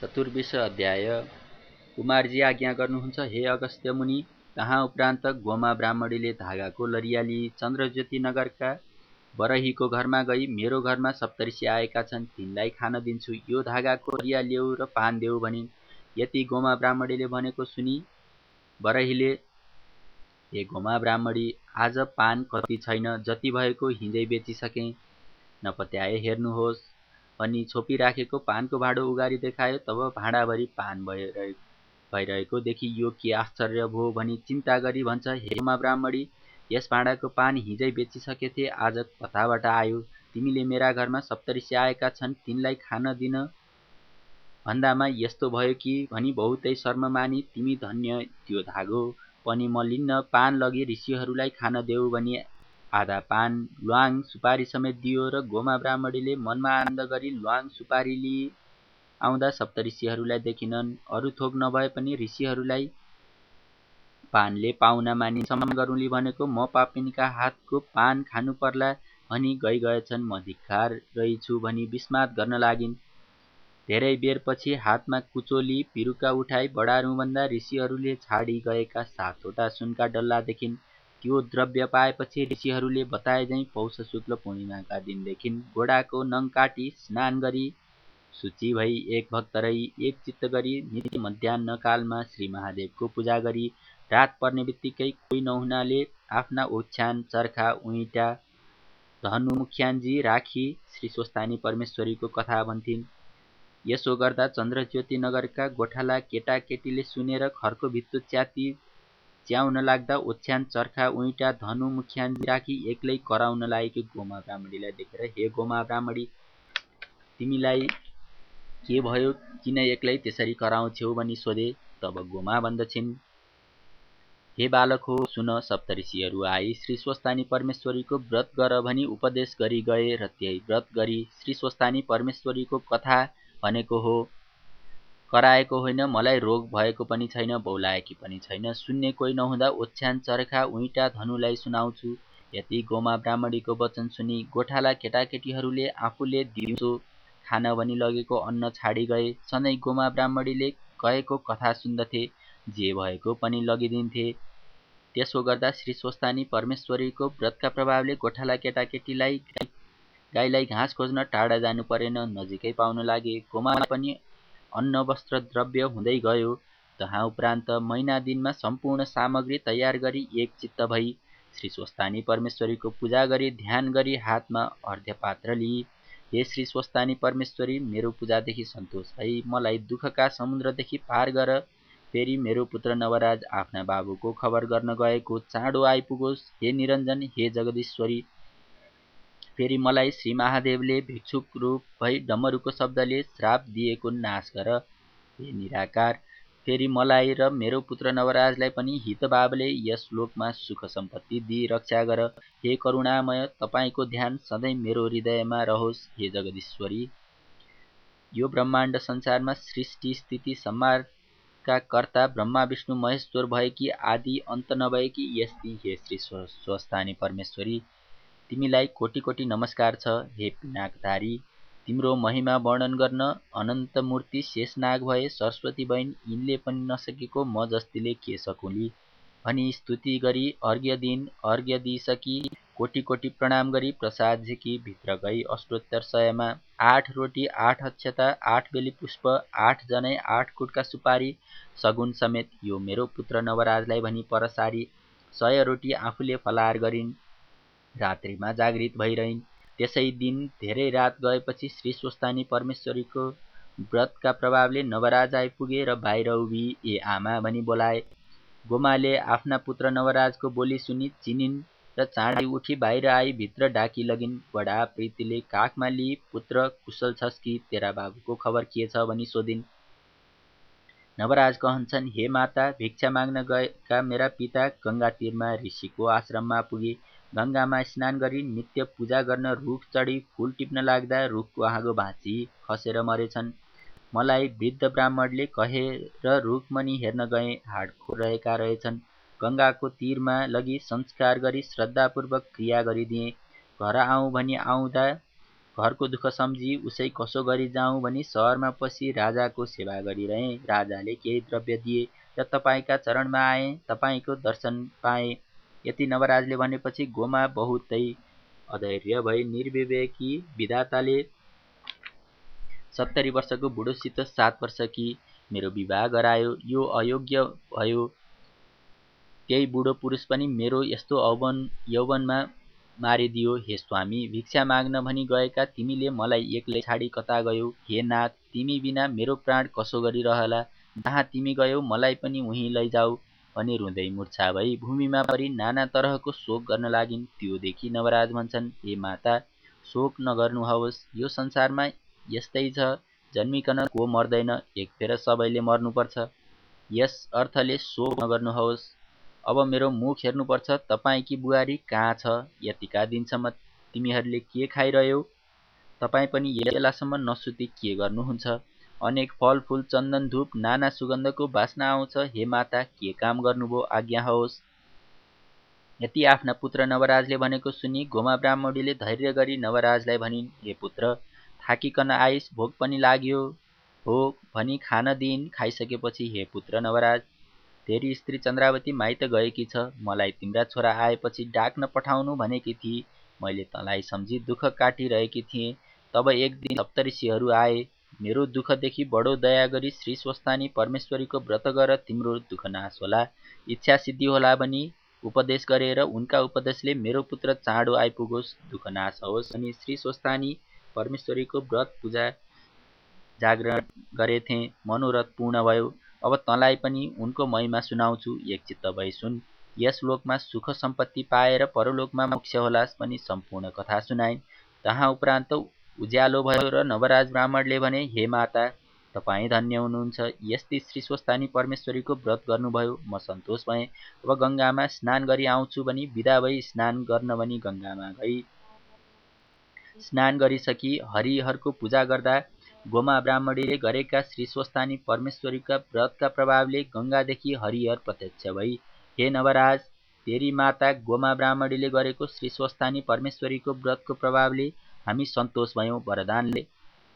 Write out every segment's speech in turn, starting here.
चतुर्विश अध्याय। कुमारजी आज्ञा गर्नुहुन्छ हे अगस्त्य मुनि कहाँ उपरान्त गोमा ब्राह्मणीले धागाको लरियाली चन्द्रज्योति नगरका बरहीको घरमा गई? मेरो घरमा सप्तऋषि आएका छन् तिनलाई खान दिन्छु। यो धागाको लरिया ल्याऊ र पान देऊ भनिन् यति गोमा ब्राह्मणीले भनेको सुनि बरहीले हे गोमा ब्राह्मणी आज पान कति छैन जति भएको हिँडै बेचिसकेँ। नपत्याए हेर्नुहोस्। भनी छोपिराखेको पानको भाँडो उगारी देखायो तब भाँडाभरि पान भइरहे भइरहेको देखि यो के आश्चर्य भयो भनी चिन्ता गरी भन्छ हेमा ब्राह्मणी यस भाँडाको पान हिजै बेचिसकेथे आज कताबाट आयो। तिमीले मेरा घरमा सप्तऋषि आएका छन् तिनलाई खान दिन। भन्दामा यस्तो भयो कि भनी बहुतै शर्म मानी तिमी धन्य त्यो धागो पनि म लिन्न पान लगी ऋषिहरूलाई खान देऊ भनी आधा पान ल्वाङ सुपारी समेत दियो र गोमा ब्राह्मणीले मनमा आनन्द गरी ल्वाङ सुपारी लिई आउँदा सप्त ऋषिहरूलाई देखिनन्। अरू थोक नभए पनि ऋषिहरूलाई पानले पाहुना मानि सम्मान गरौँली भनेको म पापिनीका हातको पान खानु पर्ला भनी गइ गएछन्। म धिक्कार रहेछु भनी विस्मात गर्न लागिन्। धेरै बेरपछि हातमा कुचोली पिरुका उठाई बढारुँभन्दा ऋषिहरूले छाडी गएका सातवटा सुनका डल्ला देखिन्। त्यो द्रव्य पाएपछि ऋषिहरूले बताए झैँ पौष शुक्ल पूर्णिमाका दिनदेखि घोडाको नङ काटी स्नान गरी सूची भई एक भक्त रही एक चित्त गरी नित्य मध्याहकालमा श्री महादेवको पूजा गरी रात पर्ने बित्तिकै कोही नहुनाले आफ्ना ओछ्यान चर्खा उइटा धनु मुख्यानजी राखी श्री स्वस्थानी परमेश्वरीको कथा भन्थिन्। यसो गर्दा चन्द्रज्योति नगरका गोठाला केटाकेटीले सुनेर खरको भित्तो च्याती च्याउन लाग्दा ओछ्यान चर्खा उइटा धनु मुख्यान राखी एक्लै कराउन लागेकी गोमा ब्राह्मणीलाई देखेर हे गोमा ब्राह्मणी तिमीलाई के भयो? किन एक्लै त्यसरी कराउँछौ भनी सोधे तब गोमा भन्दछिन्। हे बालक हो सुन सप्तऋषिहरू आई श्री स्वस्तानी परमेश्वरीको व्रत गर भनी उपदेश गरी गए र त्यही व्रत गरी श्री स्वस्तानी परमेश्वरीको कथा भनेको हो। कराएको होइन मलाई रोग भएको पनि छैन बौलाएकी पनि छैन। सुन्ने कोही नहुँदा ओछ्यान चर्खा उइटा धनुलाई सुनाउँछु। यति गोमा ब्राह्मणीको वचन सुनि गोठाला केटाकेटीहरूले आफूले दिउँसो खान भनी लगेको अन्न छाडी गए। सधैँ गोमा ब्राह्मणीले कहेको कथा सुन्दथे जे भएको पनि लगिदिन्थे। त्यसो गर्दा श्री स्वस्तानी परमेश्वरीको व्रतका प्रभावले गोठाला केटाकेटीलाई गाईलाई घाँस खोज्न टाढा जानु परेन नजिकै पाउन लागे। गोमा पनि अन्न वस्त्र द्रव्य हुँदै गयो। तहाँ उपरान्त महिना दिनमा सम्पूर्ण सामग्री तयार गरी एक चित्त भई श्री स्वस्तानी परमेश्वरीको पूजा गरी ध्यान गरी हातमा अर्घ्य पात्र लिई हे श्री स्वस्तानी परमेश्वरी मेरो पूजादेखि सन्तोष भई मलाई दुःखका समुद्रदेखि पार गर। फेरि मेरो पुत्र नवराज आफ्ना बाबुको खबर गर्न गएको चाँडो आइपुगोस्। हे निरञ्जन हे जगदीश्वरी फेरि मलाई श्री महादेवले भिक्षुक रूप भई डमरुको शब्दले श्राप दिएको नाश गर। हे निराकार फेरि मलाई र मेरो पुत्र नवराजलाई पनि हितबाबले यस लोकमा सुख सम्पत्ति दिई रक्षा गर। हे करुणामय तपाईँको ध्यान सधैँ मेरो हृदयमा रहोस् हे जगदीश्वरी। यो ब्रह्माण्ड संसारमा सृष्टि स्थिति संहारका कर्ता ब्रह्मा विष्णु महेश्वर भएकी आदि अन्त नभएकी यस्ती हे श्री स्वस्थानी परमेश्वरी। तिमीलाई कोटी कोटी नमस्कार छ हे पिनाकधारी। तिम्रो महिमा वर्णन गर्न अनन्त मूर्ति शेषनाग भए सरस्वती बहिन यिनले पनि नसकेको म जस्तीले के सकुली? भनी स्तुति गरी अर्घ्य दिन अर्घ्य दिइसकी कोटी कोटी प्रणाम गरी प्रसाद झिकी भित्र गई अष्टोत्तर सयमा। आठ रोटी आठ अक्षता आठ बेली पुष्प आठ जनै आठ कुटका सुपारी सगुन समेत यो मेरो पुत्र नवराजलाई भनी परसारी। सय रोटी आफूले फलार गरिन्। रात्रिमा जागृत भइरहन्। त्यसै दिन धेरै रात गएपछि श्री स्वस्तानी परमेश्वरीको व्रतका प्रभावले नवराज आइपुगे र बाहिर उभि ए आमा भनी बोलाए। गोमाले आफ्ना पुत्र नवराजको बोली सुनि चिनिन् र चाँडै उठी बाहिर आई भित्र डाकी लगिन् बडा प्रीतिले काखमा लिई पुत्र कुशल छस् कि तेरा बाबुको खबर के छ? भनी सोधिन्। नवराज कहन्छन् हे माता भिक्षा माग्न गएका मेरा पिता गङ्गा तीरमा ऋषिको आश्रममा पुगे। गङ्गामा स्नान गरी नित्य पूजा गर्न रुख चढी फुल टिप्न लाग्दा रुखको हाँगो भाँची खसेर मरेछन्। मलाई वृद्ध ब्राह्मणले कहेर रुखमणि हेर्न गए हाडखोर रहेका रहेछन्। गङ्गाको तीरमा लगी संस्कार गरी श्रद्धापूर्वक क्रिया गरिदिए। घर आउँ भनी आउँदा घरको दुःख सम्झी उसै कसो गरी जाउँ भनी सहरमा पसी राजाको सेवा गरिरहेँ। राजाले केही द्रव्य दिए र तपाईँका चरणमा आएँ तपाईँको दर्शन पाएँ। यति नवराजले भनेपछि गोमा बहुतै अधैर्य भई निर्विवेकी विधाताले सत्तरी वर्षको बुढोसित सात वर्षकी मेरो विवाह गरायो। यो अयोग्य भयो। त्यही बुढो पुरुष पनि मेरो यस्तो औवन यौवनमा मारिदियो। हे स्वामी भिक्षा माग्न भनी गएका तिमीले मलाई एक्लै छाडी कता गयौ? हे नाथ तिमी बिना मेरो प्राण कसो गरिरहला? जहाँ तिमी गयौ मलाई पनि उहीँ लैजाऊ। भने रुँदै मुर्छा भई भूमिमा परि नाना तरहको शोक गर्न लागिन्। त्योदेखि नवराज भन्छन् हे माता शोक नगर्नुहोस्। यो संसारमा यस्तै छ। जन्मिकन को मर्दैन एक फेर सबैले मर्नुपर्छ। यस अर्थले शोक नगर्नुहोस्। अब मेरो मुख हेर्नुपर्छ तपाईँकी बुहारी कहाँ छ? यतिका दिनसम्म तिमीहरूले के खाइरह्यौ? तपाईँ पनि बेलासम्म नसुती के गर्नुहुन्छ? अनेक फलफुल चन्दन धुप नाना सुगन्धको बास्ना आउँछ। हे माता के काम गर्नुभयो? आज्ञा होस्। यति आफ्ना पुत्र नवराजले भनेको सुनि गोमा ब्राह्मणीले धैर्य गरी नवराजलाई भनिन् हे पुत्र थाकिकन आइस भोक पनि लाग्यो। हो भनी खान दिइन् खाइसकेपछि हे पुत्र नवराज तेरी स्त्री चन्द्रावती माइत गएकी छ। मलाई तिम्रा छोरा आएपछि डाक्न पठाउनु भनेकी थिए मैले तँलाई सम्झी दुःख काटिरहेकी थिएँ। तब एक दिन सप्तऋषिहरू आए। मेरो दुःखदेखि बडो दया गरी श्री स्वस्थानी परमेश्वरीको व्रत गर तिम्रो दुःख नाश होला। इच्छा सिद्धि होला भनी उपदेश गरेर उनका उपदेशले मेरो पुत्र चाँडो आइपुगोस् दुःख नाश होस् अनि श्री स्वस्थानी परमेश्वरीको व्रत पूजा जागरण गरेथे। मनोरथ पूर्ण भयो। अब तँलाई पनि उनको महिमा सुनाउँछु एकचित्त भई सुन। यस लोकमा सुख सम्पत्ति पाएर परलोकमा मोक्ष होलास् पनि सम्पूर्ण कथा सुनाइन्। तहाँ उपरान्त उज्यालो भयो र नवराज ब्राह्मणले भने हे माता तपाईँ धन्य हुनुहुन्छ। यस्तै श्री स्वस्थानी परमेश्वरीको व्रत गर्नुभयो। म सन्तोष भएँ। अब गङ्गामा स्नान गरी आउँछु भनी विदा भई स्नान गर्न भनी गङ्गामा गई। स्नान गरिसकी हरिहरको पूजा गर्दा गोमा ब्राह्मणीले गरेका श्री स्वस्थानी परमेश्वरीका व्रतका प्रभावले गङ्गादेखि हरिहर प्रत्यक्ष भई हे नवराज तेरी माता गोमा ब्राह्मणीले गरेको श्री स्वस्थानी परमेश्वरीको व्रतको प्रभावले हामी सन्तोष भयौँ वरदानले।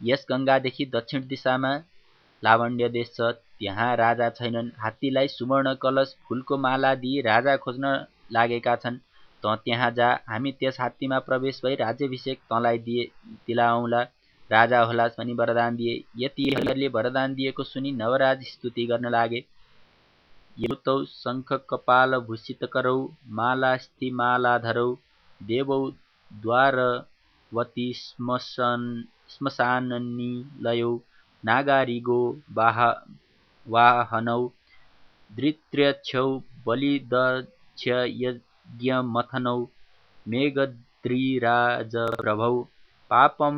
यस गङ्गादेखि दक्षिण दिशामा लावण्य देश छ। त्यहाँ राजा छैनन्। हात्तीलाई सुवर्ण कलश फुलको माला दिई राजा खोज्न लागेका छन्। त त्यहाँ जा। हामी त्यस हात्तीमा प्रवेश भई राज्याभिषेक तँलाई दिए दिलाउँला। राजा होलास् भनी वरदान दिए। यति हरिहरले वरदान दिएको सुनि नवराज स्तुति गर्न लागे। युतौ शङ्ख कपाल भूषित करौ मालास्ति मालाधरौ देवौ द्वारवती श्मशान श्मशाननिलयौ नागारिगो वाह वाहनौ धृत्र्यक्षौ बलिदक्ष यज्ञमथनौ मेघद्रिराजप्रभौ पापम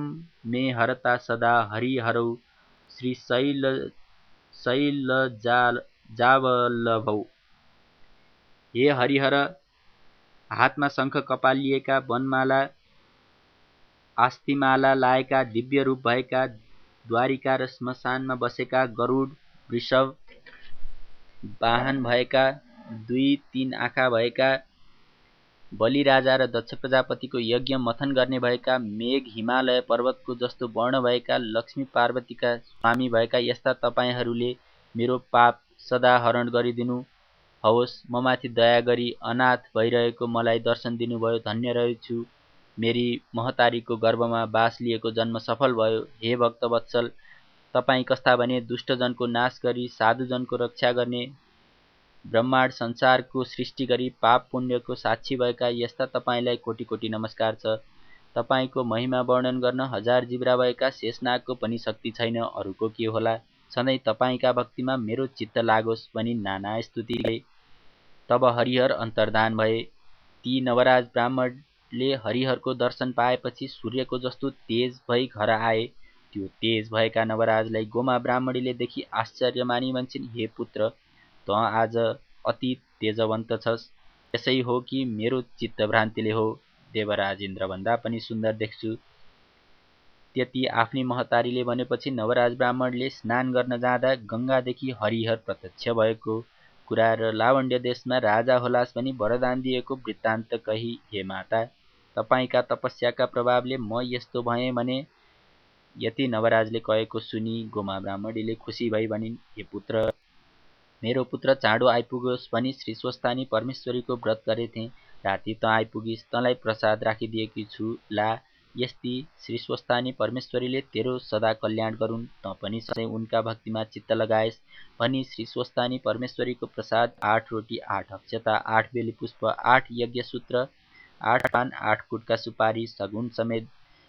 मे हरता सदा हरिहरौ श्री शैल शैल जावलभौ हे हरिहर हातमा शङ्ख कपाल लिएका वनमाला आस्तिमाला लाएका दिव्य रूप भएका द्वारिका र श्मशानमा बसेका गरुड वृषभ वाहन भएका दुई तिन आँखा भएका बलिराजा र दक्ष प्रजापतिको यज्ञ मथन गर्ने भएका मेघ हिमालय पर्वतको जस्तो वर्ण भएका लक्ष्मी पार्वतीका स्वामी भएका यस्ता तपाईँहरूले मेरो पाप सदा हरण गरिदिनु हवस् ममाथि दया गरी अनाथ भइरहेको मलाई दर्शन दिनुभयो धन्य रहेछु मेरी महतारीको गर्भमा बास लिएको जन्म सफल भयो। हे भक्तवत्सल तपाईँ कस्ता भने दुष्टजनको नाश गरी साधुजनको रक्षा गर्ने ब्रह्माण्ड संसारको सृष्टि गरी पाप पुण्यको साक्षी भएका यस्ता तपाईँलाई कोटी कोटी नमस्कार छ। तपाईँको महिमा वर्णन गर्न हजार जिब्रा भएका शेषनागको पनि शक्ति छैन। अरूको के होला? सधैँ तपाईँका भक्तिमा मेरो चित्त लागोस् भनी नाना स्तुतिले तब हरिहर अन्तर्धान भए। ती नवराज ब्राह्मणले हरिहरको दर्शन पाएपछि सूर्यको जस्तो तेज भई घर आए। त्यो तेज भएका नवराजलाई गोमा ब्राह्मणीले देखि आश्चर्य मानी भन्छन् हे पुत्र त आज अति तेजवन्त छस्। यसै हो कि मेरो चित्तभ्रान्तिले हो। देवराज इन्द्रभन्दा पनि सुन्दर देख्छु त्यति आफ्नी महतारीले भनेपछि नवराज ब्राह्मणले स्नान गर्न जाँदा गङ्गादेखि हरिहर प्रत्यक्ष भएको कुरा र लावण्य देशमा राजा होलास् भनी वरदान दिएको वृत्तान्त कही हे माता तपाईँका तपस्याका प्रभावले म यस्तो भएँ भने यति नवराजले कहेको सुनि गोमा ब्राह्मणीले खुसी भई भनिन् हे पुत्र मेरो पुत्र चाँडो आइपुगोस् भनी श्री स्वस्थानी परमेश्वरीको व्रत गरेथे। राति त आइपुगिस् तँलाई प्रसाद राखिदिएकी छु। ला यस्ती श्री स्वस्थानी परमेश्वरीले तेरो सदा कल्याण गरून् त पनि सधैँ उनका भक्तिमा चित्त लगाएस् भनी श्री स्वस्थानी परमेश्वरीको प्रसाद आठ रोटी आठ अक्षता आठ बेली पुष्प आठ यज्ञ सूत्र आठ पान आठ कुटका सुपारी सगुन समेत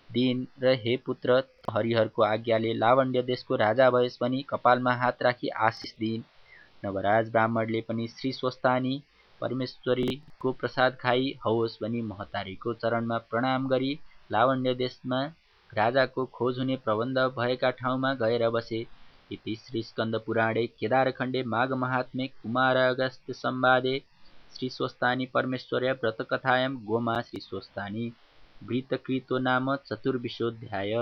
दिइन् र हे पुत्र हरिहरको आज्ञाले लावण्य देशको राजा भएस भनी कपालमा हात राखी आशिष दिइन्। नवराज ब्राह्मणले पनि श्री स्वस्थानी परमेश्वरीको प्रसाद खाई हवस् भनी महतारीको चरणमा प्रणाम गरी लावण्य देशमा राजाको खोज हुने प्रबन्ध भएका ठाउँमा गएर बसे। इति श्री स्कन्द पुराणे केदारखण्डे माघ महात्मे कुमार अगस्त्य संवादे श्री स्वस्थानी परमेश्वर्य व्रतकथायां गोमा श्री स्वस्थानी वृत्तकृतो नाम चतुर्विशोऽध्याय।